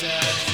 death.